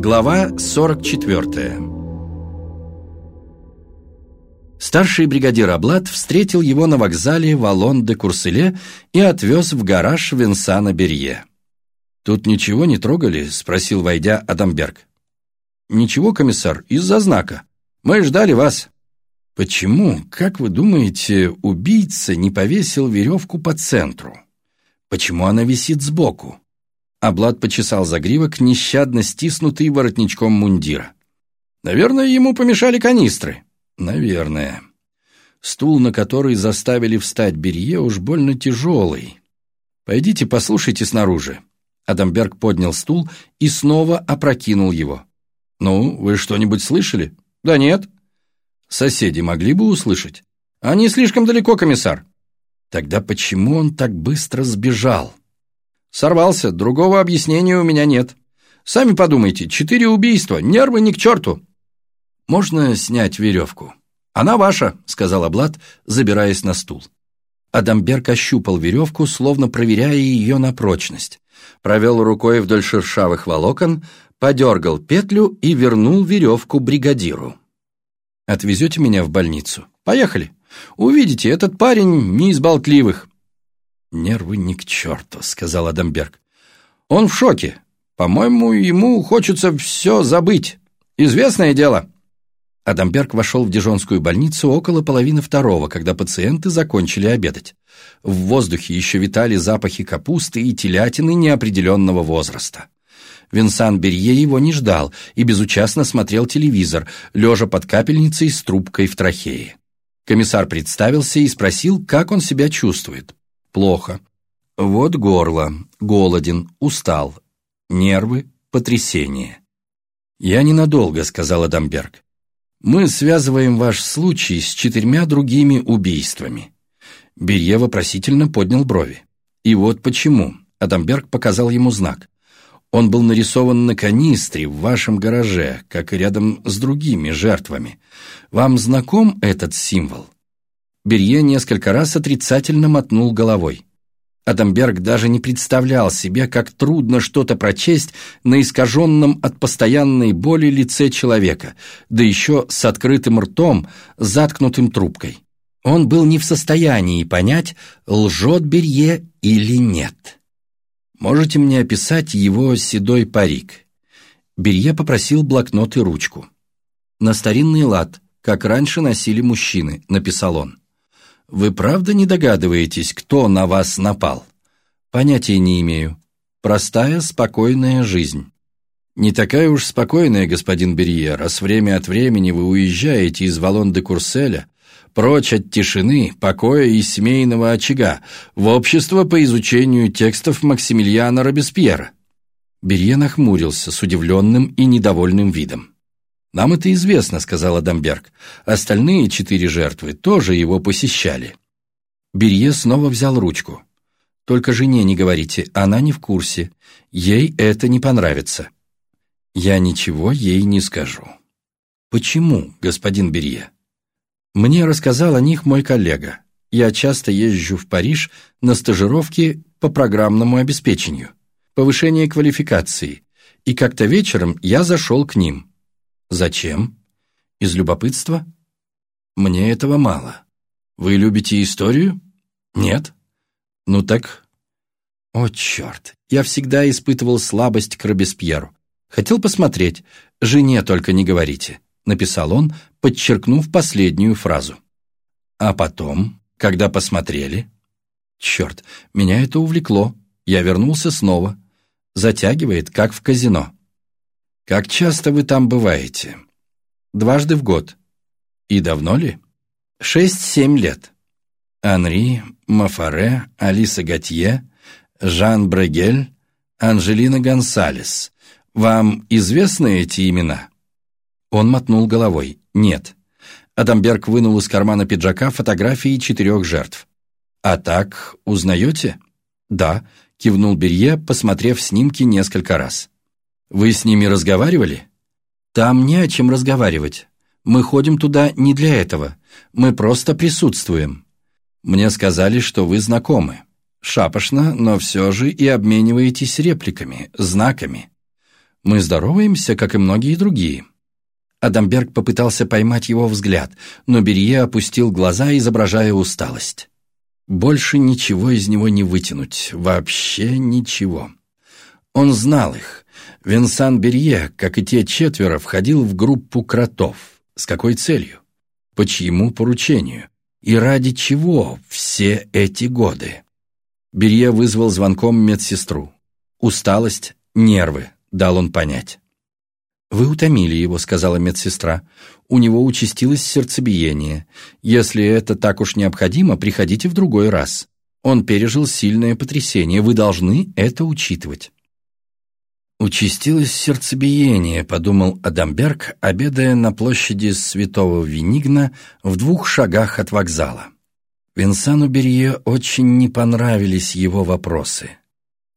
Глава 44 Старший бригадир Аблат встретил его на вокзале Валон-де-Курселе и отвез в гараж Винсана Берье. «Тут ничего не трогали?» – спросил, войдя, Адамберг. «Ничего, комиссар, из-за знака. Мы ждали вас». «Почему, как вы думаете, убийца не повесил веревку по центру? Почему она висит сбоку?» Аблад почесал загривок, нещадно стиснутый воротничком мундира. «Наверное, ему помешали канистры». «Наверное». Стул, на который заставили встать Берье, уж больно тяжелый. «Пойдите послушайте снаружи». Адамберг поднял стул и снова опрокинул его. «Ну, вы что-нибудь слышали?» «Да нет». «Соседи могли бы услышать?» «Они слишком далеко, комиссар». «Тогда почему он так быстро сбежал?» Сорвался, другого объяснения у меня нет. Сами подумайте, четыре убийства, нервы ни к черту. Можно снять веревку? Она ваша, сказал Аблад, забираясь на стул. Адамберг ощупал веревку, словно проверяя ее на прочность. Провел рукой вдоль шершавых волокон, подергал петлю и вернул веревку бригадиру. «Отвезете меня в больницу? Поехали. Увидите, этот парень не из болтливых. «Нервы ни к черту», — сказал Адамберг. «Он в шоке. По-моему, ему хочется все забыть. Известное дело». Адамберг вошел в Дижонскую больницу около половины второго, когда пациенты закончили обедать. В воздухе еще витали запахи капусты и телятины неопределенного возраста. Винсан Берье его не ждал и безучастно смотрел телевизор, лежа под капельницей с трубкой в трахее. Комиссар представился и спросил, как он себя чувствует. Плохо. Вот горло, голоден, устал. Нервы, потрясение. «Я ненадолго», — сказал Адамберг. «Мы связываем ваш случай с четырьмя другими убийствами». Берье вопросительно поднял брови. «И вот почему», — Адамберг показал ему знак. «Он был нарисован на канистре в вашем гараже, как и рядом с другими жертвами. Вам знаком этот символ?» Берье несколько раз отрицательно мотнул головой. Адамберг даже не представлял себе, как трудно что-то прочесть на искаженном от постоянной боли лице человека, да еще с открытым ртом, заткнутым трубкой. Он был не в состоянии понять, лжет Берье или нет. «Можете мне описать его седой парик?» Берье попросил блокнот и ручку. «На старинный лад, как раньше носили мужчины», — написал он. Вы правда не догадываетесь, кто на вас напал? Понятия не имею. Простая, спокойная жизнь. Не такая уж спокойная, господин Берье, раз время от времени вы уезжаете из Валон-де-Курселя, прочь от тишины, покоя и семейного очага, в общество по изучению текстов Максимилиана Робеспьера. Берье нахмурился с удивленным и недовольным видом. «Нам это известно», — сказал Адамберг. «Остальные четыре жертвы тоже его посещали». Берье снова взял ручку. «Только жене не говорите, она не в курсе. Ей это не понравится». «Я ничего ей не скажу». «Почему, господин Берье?» «Мне рассказал о них мой коллега. Я часто езжу в Париж на стажировки по программному обеспечению, повышение квалификации, и как-то вечером я зашел к ним». Зачем? Из любопытства? Мне этого мало. Вы любите историю? Нет? Ну так... О, черт! Я всегда испытывал слабость к Робеспьеру. Хотел посмотреть. Жене только не говорите, написал он, подчеркнув последнюю фразу. А потом, когда посмотрели... Черт, меня это увлекло. Я вернулся снова. Затягивает, как в казино. «Как часто вы там бываете?» «Дважды в год». «И давно ли?» «Шесть-семь лет». Анри, Мафаре, Алиса Готье, Жан Брегель, Анжелина Гонсалес. Вам известны эти имена?» Он мотнул головой. «Нет». Адамберг вынул из кармана пиджака фотографии четырех жертв. «А так, узнаете?» «Да», — кивнул Берье, посмотрев снимки несколько раз. Вы с ними разговаривали? Там не о чем разговаривать. Мы ходим туда не для этого. Мы просто присутствуем. Мне сказали, что вы знакомы. Шапошно, но все же и обмениваетесь репликами, знаками. Мы здороваемся, как и многие другие». Адамберг попытался поймать его взгляд, но Берье опустил глаза, изображая усталость. Больше ничего из него не вытянуть, вообще ничего. Он знал их. Винсан Берье, как и те четверо, входил в группу кротов. С какой целью? По чьему поручению? И ради чего все эти годы? Берье вызвал звонком медсестру. Усталость, нервы, дал он понять. «Вы утомили его», — сказала медсестра. «У него участилось сердцебиение. Если это так уж необходимо, приходите в другой раз. Он пережил сильное потрясение. Вы должны это учитывать». «Участилось сердцебиение», — подумал Адамберг, обедая на площади Святого Венигна в двух шагах от вокзала. Винсану Берье очень не понравились его вопросы.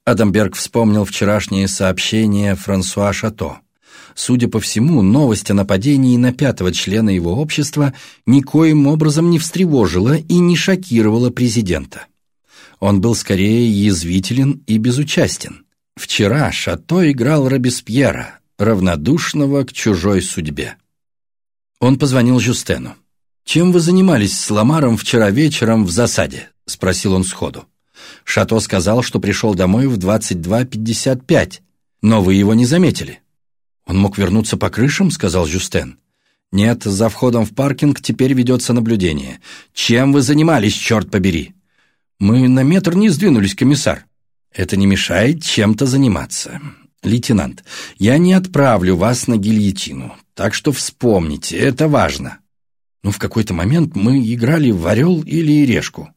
Адамберг вспомнил вчерашнее сообщение Франсуа Шато. Судя по всему, новость о нападении на пятого члена его общества никоим образом не встревожила и не шокировала президента. Он был скорее язвителен и безучастен. Вчера Шато играл Робеспьера, равнодушного к чужой судьбе. Он позвонил Жюстену. «Чем вы занимались с Ламаром вчера вечером в засаде?» – спросил он сходу. Шато сказал, что пришел домой в 22.55, но вы его не заметили. «Он мог вернуться по крышам?» – сказал Жюстен. «Нет, за входом в паркинг теперь ведется наблюдение. Чем вы занимались, черт побери?» «Мы на метр не сдвинулись, комиссар». «Это не мешает чем-то заниматься. Лейтенант, я не отправлю вас на гильотину, так что вспомните, это важно». Ну, в какой-то момент мы играли в орел или решку.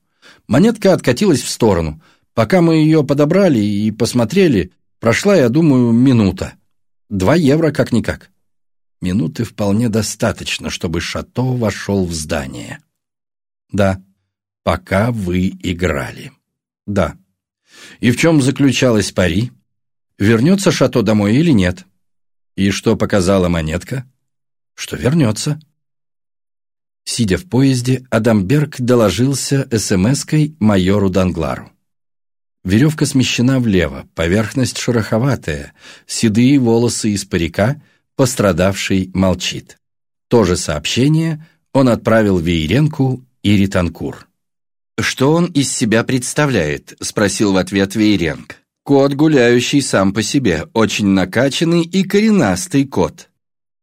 Монетка откатилась в сторону. Пока мы ее подобрали и посмотрели, прошла, я думаю, минута. Два евро как-никак. Минуты вполне достаточно, чтобы Шато вошел в здание. Да, пока вы играли. Да. И в чем заключалась пари? Вернется Шато домой или нет? И что показала монетка? Что вернется. Сидя в поезде, Адамберг доложился СМС-кой майору Данглару. Веревка смещена влево, поверхность шероховатая, седые волосы из парика, пострадавший молчит. То же сообщение он отправил Вееренку и Ританкур. «Что он из себя представляет?» – спросил в ответ Вееренк. «Кот, гуляющий сам по себе, очень накачанный и коренастый кот.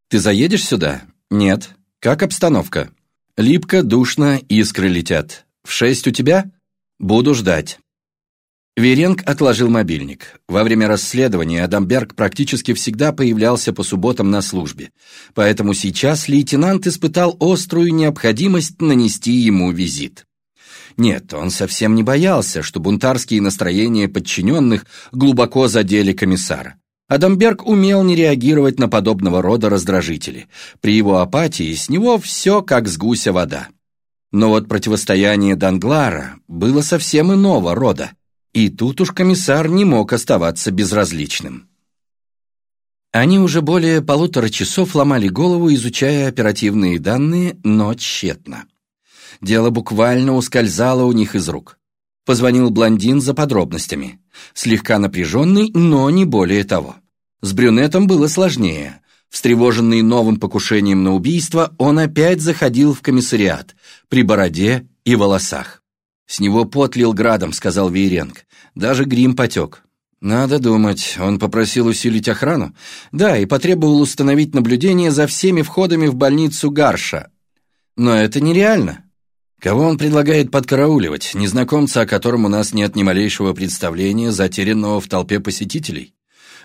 Ты заедешь сюда? Нет. Как обстановка? Липко, душно, искры летят. В шесть у тебя? Буду ждать». Веренг отложил мобильник. Во время расследования Адамберг практически всегда появлялся по субботам на службе, поэтому сейчас лейтенант испытал острую необходимость нанести ему визит. Нет, он совсем не боялся, что бунтарские настроения подчиненных глубоко задели комиссара. Адамберг умел не реагировать на подобного рода раздражители. При его апатии с него все как с гуся вода. Но вот противостояние Данглара было совсем иного рода. И тут уж комиссар не мог оставаться безразличным. Они уже более полутора часов ломали голову, изучая оперативные данные, но тщетно. Дело буквально ускользало у них из рук. Позвонил блондин за подробностями. Слегка напряженный, но не более того. С брюнетом было сложнее. Встревоженный новым покушением на убийство, он опять заходил в комиссариат, при бороде и волосах. «С него пот лил градом», — сказал Вейренг. «Даже грим потек». «Надо думать, он попросил усилить охрану?» «Да, и потребовал установить наблюдение за всеми входами в больницу Гарша. Но это нереально». «Кого он предлагает подкарауливать? Незнакомца, о котором у нас нет ни малейшего представления, затерянного в толпе посетителей?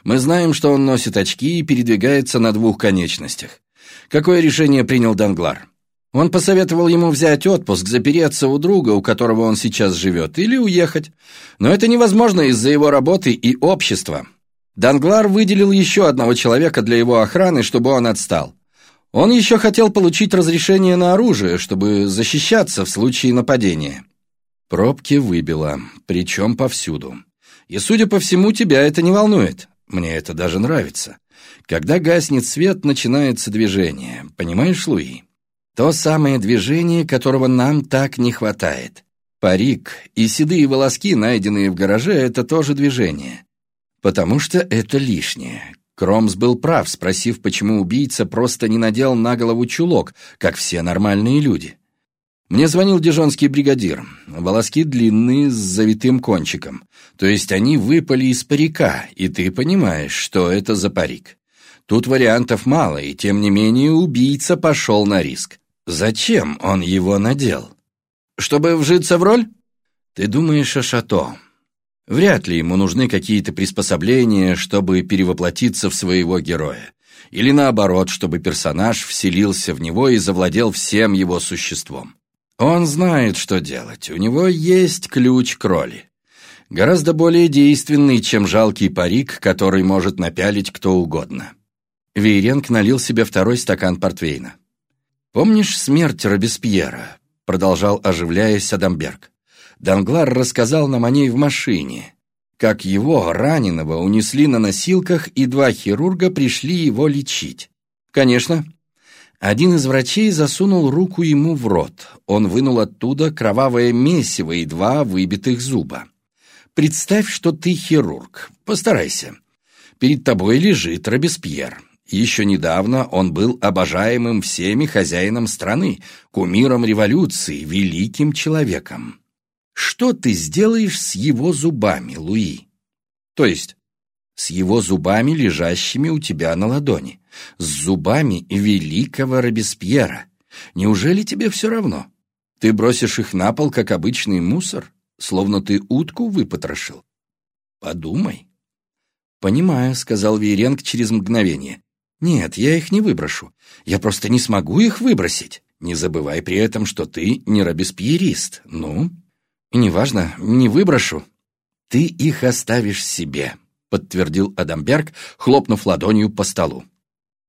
Мы знаем, что он носит очки и передвигается на двух конечностях. Какое решение принял Данглар?» Он посоветовал ему взять отпуск, запереться у друга, у которого он сейчас живет, или уехать. Но это невозможно из-за его работы и общества. Данглар выделил еще одного человека для его охраны, чтобы он отстал. Он еще хотел получить разрешение на оружие, чтобы защищаться в случае нападения. Пробки выбило, причем повсюду. И, судя по всему, тебя это не волнует. Мне это даже нравится. Когда гаснет свет, начинается движение. Понимаешь, Луи? То самое движение, которого нам так не хватает. Парик и седые волоски, найденные в гараже, это тоже движение. Потому что это лишнее. Кромс был прав, спросив, почему убийца просто не надел на голову чулок, как все нормальные люди. Мне звонил дежонский бригадир. Волоски длинные, с завитым кончиком. То есть они выпали из парика, и ты понимаешь, что это за парик. Тут вариантов мало, и тем не менее убийца пошел на риск. Зачем он его надел? Чтобы вжиться в роль? Ты думаешь о Шато. Вряд ли ему нужны какие-то приспособления, чтобы перевоплотиться в своего героя. Или наоборот, чтобы персонаж вселился в него и завладел всем его существом. Он знает, что делать. У него есть ключ к роли. Гораздо более действенный, чем жалкий парик, который может напялить кто угодно. Вейренг налил себе второй стакан портвейна. «Помнишь смерть Робеспьера?» — продолжал, оживляясь Адамберг. Данглар рассказал нам о ней в машине, как его, раненого, унесли на носилках, и два хирурга пришли его лечить. Конечно, один из врачей засунул руку ему в рот. Он вынул оттуда кровавое месиво и два выбитых зуба. Представь, что ты хирург. Постарайся. Перед тобой лежит Робеспьер. Еще недавно он был обожаемым всеми хозяином страны, кумиром революции, великим человеком. Что ты сделаешь с его зубами, Луи? То есть, с его зубами, лежащими у тебя на ладони, с зубами великого Робеспьера. Неужели тебе все равно? Ты бросишь их на пол, как обычный мусор, словно ты утку выпотрошил? Подумай. «Понимаю», — сказал Вейренг через мгновение. «Нет, я их не выброшу. Я просто не смогу их выбросить. Не забывай при этом, что ты не робеспьерист. Ну, неважно, не выброшу. Ты их оставишь себе», — подтвердил Адамберг, хлопнув ладонью по столу.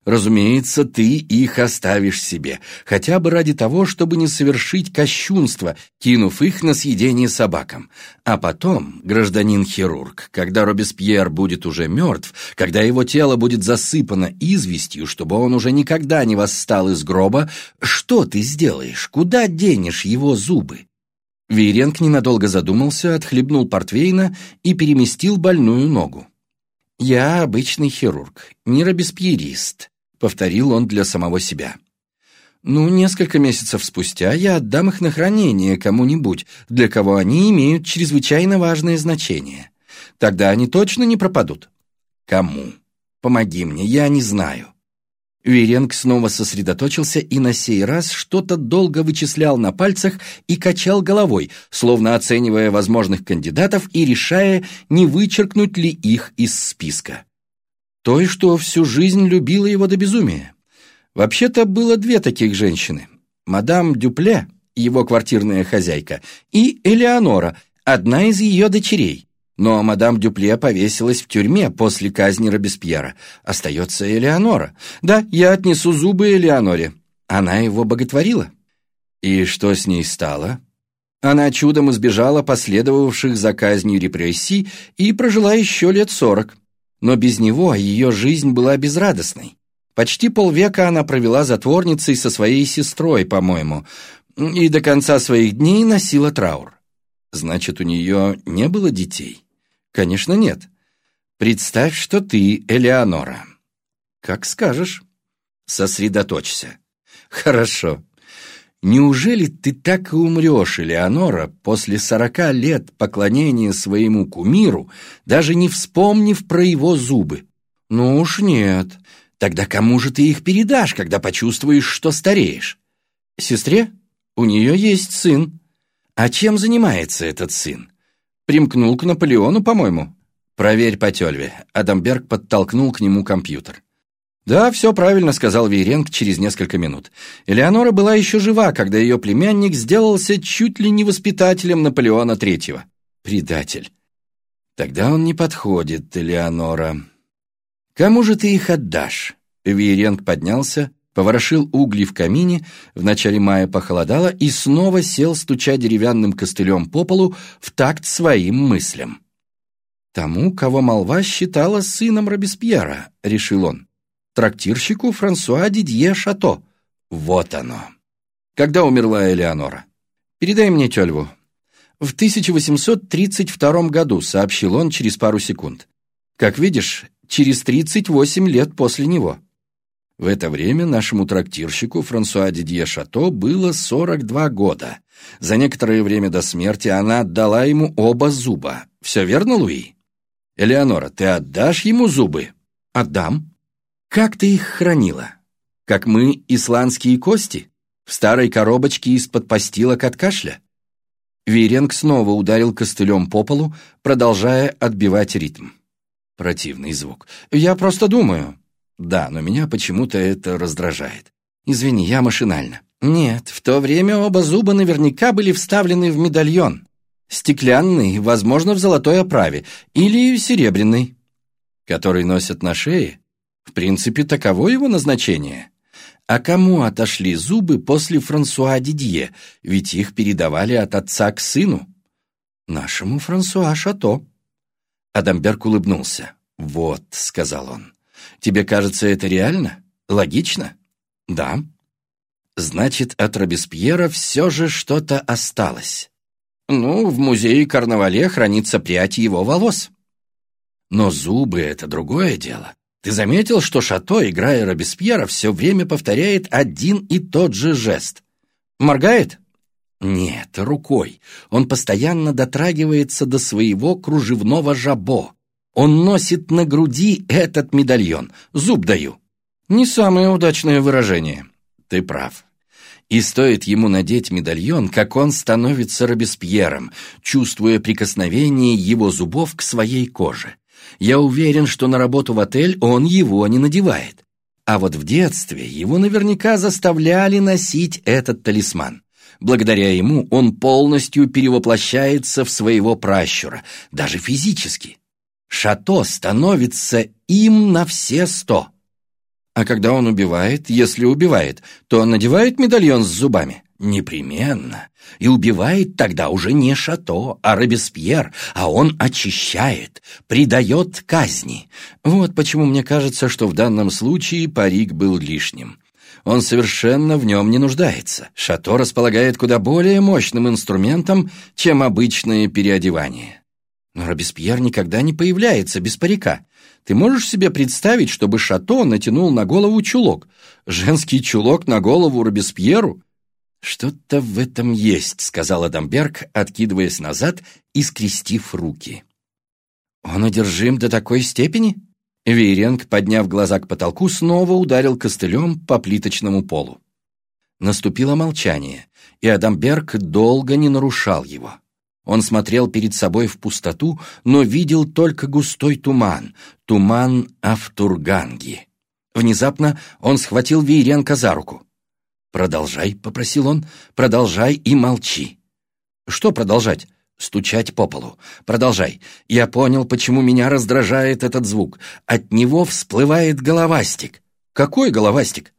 Разумеется, ты их оставишь себе, хотя бы ради того, чтобы не совершить кощунство, кинув их на съедение собакам. А потом, гражданин-хирург, когда Робеспьер будет уже мертв, когда его тело будет засыпано известью, чтобы он уже никогда не восстал из гроба, что ты сделаешь? Куда денешь его зубы? Вейренг ненадолго задумался, отхлебнул портвейна и переместил больную ногу. «Я обычный хирург, не робеспьерист», — повторил он для самого себя. «Ну, несколько месяцев спустя я отдам их на хранение кому-нибудь, для кого они имеют чрезвычайно важное значение. Тогда они точно не пропадут». «Кому? Помоги мне, я не знаю». Веренг снова сосредоточился и на сей раз что-то долго вычислял на пальцах и качал головой, словно оценивая возможных кандидатов и решая, не вычеркнуть ли их из списка той, что всю жизнь любила его до безумия. Вообще-то было две таких женщины. Мадам Дюпле, его квартирная хозяйка, и Элеонора, одна из ее дочерей. Но мадам Дюпле повесилась в тюрьме после казни Робеспьера. Остается Элеонора. Да, я отнесу зубы Элеоноре. Она его боготворила. И что с ней стало? Она чудом избежала последовавших за казнью репрессий и прожила еще лет сорок. Но без него ее жизнь была безрадостной. Почти полвека она провела затворницей со своей сестрой, по-моему, и до конца своих дней носила траур. Значит, у нее не было детей? Конечно, нет. Представь, что ты Элеонора. Как скажешь. Сосредоточься. Хорошо. Неужели ты так и умрешь, Элеонора, после сорока лет поклонения своему кумиру, даже не вспомнив про его зубы? Ну уж нет. Тогда кому же ты их передашь, когда почувствуешь, что стареешь? Сестре? У нее есть сын. А чем занимается этот сын? Примкнул к Наполеону, по-моему. Проверь по тельве. Адамберг подтолкнул к нему компьютер. «Да, все правильно», — сказал Вейренг через несколько минут. Элеонора была еще жива, когда ее племянник сделался чуть ли не воспитателем Наполеона Третьего. Предатель. Тогда он не подходит, Элеонора. Кому же ты их отдашь? Вейренг поднялся, поворошил угли в камине, в начале мая похолодало и снова сел, стуча деревянным костылем по полу в такт своим мыслям. «Тому, кого молва считала сыном Робеспьера», — решил он трактирщику Франсуа Дидье Шато. Вот оно. Когда умерла Элеонора? Передай мне тельву. В 1832 году, сообщил он через пару секунд. Как видишь, через 38 лет после него. В это время нашему трактирщику Франсуа Дидье Шато было 42 года. За некоторое время до смерти она отдала ему оба зуба. Все верно, Луи? Элеонора, ты отдашь ему зубы? Отдам. Как ты их хранила? Как мы исландские кости? В старой коробочке из-под постилок от кашля? Виренг снова ударил костылем по полу, продолжая отбивать ритм. Противный звук. «Я просто думаю». «Да, но меня почему-то это раздражает. Извини, я машинально». «Нет, в то время оба зуба наверняка были вставлены в медальон. Стеклянный, возможно, в золотой оправе, или серебряный». «Который носят на шее? В принципе, таково его назначение». А кому отошли зубы после Франсуа Дидье, ведь их передавали от отца к сыну? Нашему Франсуа Шато. Адамберг улыбнулся. «Вот», — сказал он, — «тебе кажется это реально? Логично?» «Да». «Значит, от Робеспьера все же что-то осталось». «Ну, в музее Карнавале хранится прядь его волос». «Но зубы — это другое дело. Ты заметил, что Шато, играя Робеспьера, все время повторяет один и тот же жест? Моргает? Нет, рукой. Он постоянно дотрагивается до своего кружевного жабо. Он носит на груди этот медальон. Зуб даю. Не самое удачное выражение. Ты прав. И стоит ему надеть медальон, как он становится Робеспьером, чувствуя прикосновение его зубов к своей коже. Я уверен, что на работу в отель он его не надевает. А вот в детстве его наверняка заставляли носить этот талисман. Благодаря ему он полностью перевоплощается в своего пращура, даже физически. Шато становится им на все сто. А когда он убивает, если убивает, то надевает медальон с зубами. Непременно. И убивает тогда уже не Шато, а Робеспьер, а он очищает, придает казни. Вот почему мне кажется, что в данном случае парик был лишним. Он совершенно в нем не нуждается. Шато располагает куда более мощным инструментом, чем обычное переодевание. Но Робеспьер никогда не появляется без парика. Ты можешь себе представить, чтобы Шато натянул на голову чулок? Женский чулок на голову Робеспьеру? «Что-то в этом есть», — сказал Адамберг, откидываясь назад и скрестив руки. «Он одержим до такой степени?» Вейренг, подняв глаза к потолку, снова ударил костылем по плиточному полу. Наступило молчание, и Адамберг долго не нарушал его. Он смотрел перед собой в пустоту, но видел только густой туман, туман Автурганги. Внезапно он схватил Вейренка за руку. «Продолжай», — попросил он, — «продолжай и молчи». «Что продолжать?» «Стучать по полу. Продолжай. Я понял, почему меня раздражает этот звук. От него всплывает головастик». «Какой головастик?»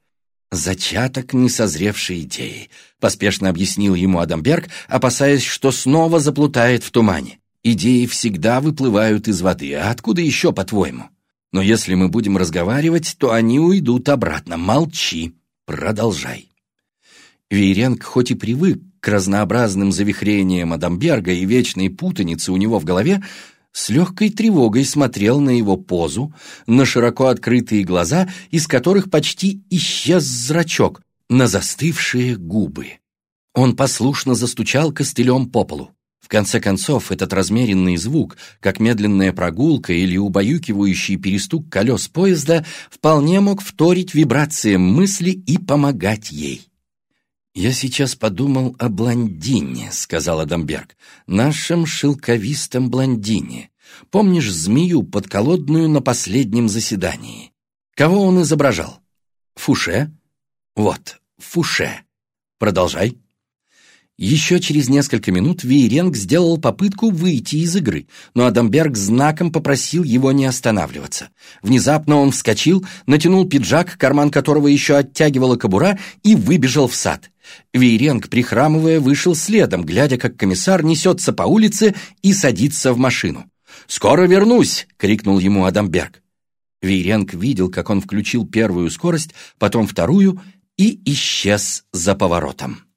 «Зачаток несозревшей идеи», — поспешно объяснил ему Адамберг, опасаясь, что снова заплутает в тумане. «Идеи всегда выплывают из воды, а откуда еще, по-твоему? Но если мы будем разговаривать, то они уйдут обратно. Молчи. Продолжай». Вейренг хоть и привык к разнообразным завихрениям Адамберга и вечной путанице у него в голове, с легкой тревогой смотрел на его позу, на широко открытые глаза, из которых почти исчез зрачок, на застывшие губы. Он послушно застучал костылем по полу. В конце концов, этот размеренный звук, как медленная прогулка или убаюкивающий перестук колес поезда, вполне мог вторить вибрациям мысли и помогать ей. «Я сейчас подумал о блондине», — сказал Адамберг, — «нашем шелковистом блондине. Помнишь змею подколодную на последнем заседании? Кого он изображал? Фуше? Вот, Фуше. Продолжай». Еще через несколько минут Вейренг сделал попытку выйти из игры, но Адамберг знаком попросил его не останавливаться. Внезапно он вскочил, натянул пиджак, карман которого еще оттягивала кобура, и выбежал в сад. Вейренг, прихрамывая, вышел следом, глядя, как комиссар несется по улице и садится в машину. «Скоро вернусь!» — крикнул ему Адамберг. Вейренг видел, как он включил первую скорость, потом вторую и исчез за поворотом.